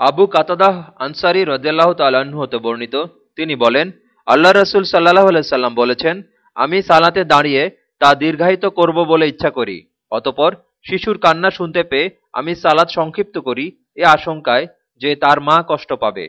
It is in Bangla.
আবু কাতাদাহ আনসারি রদেলাহ তাল্লাহ্ন হতে বর্ণিত। তিনি বলেন আল্লাহ রসুল সাল্লাহ সাল্লাম বলেছেন, আমি সালাতে দাঁড়িয়ে তা দীর্ঘায়িত করব বলে ইচ্ছা করি। অতপর শিশুর কান্না শুনতে পেয়ে আমি সালাদ সংক্ষিপ্ত করি, এ আশঙ্কায় যে তার মা কষ্ট পাবে।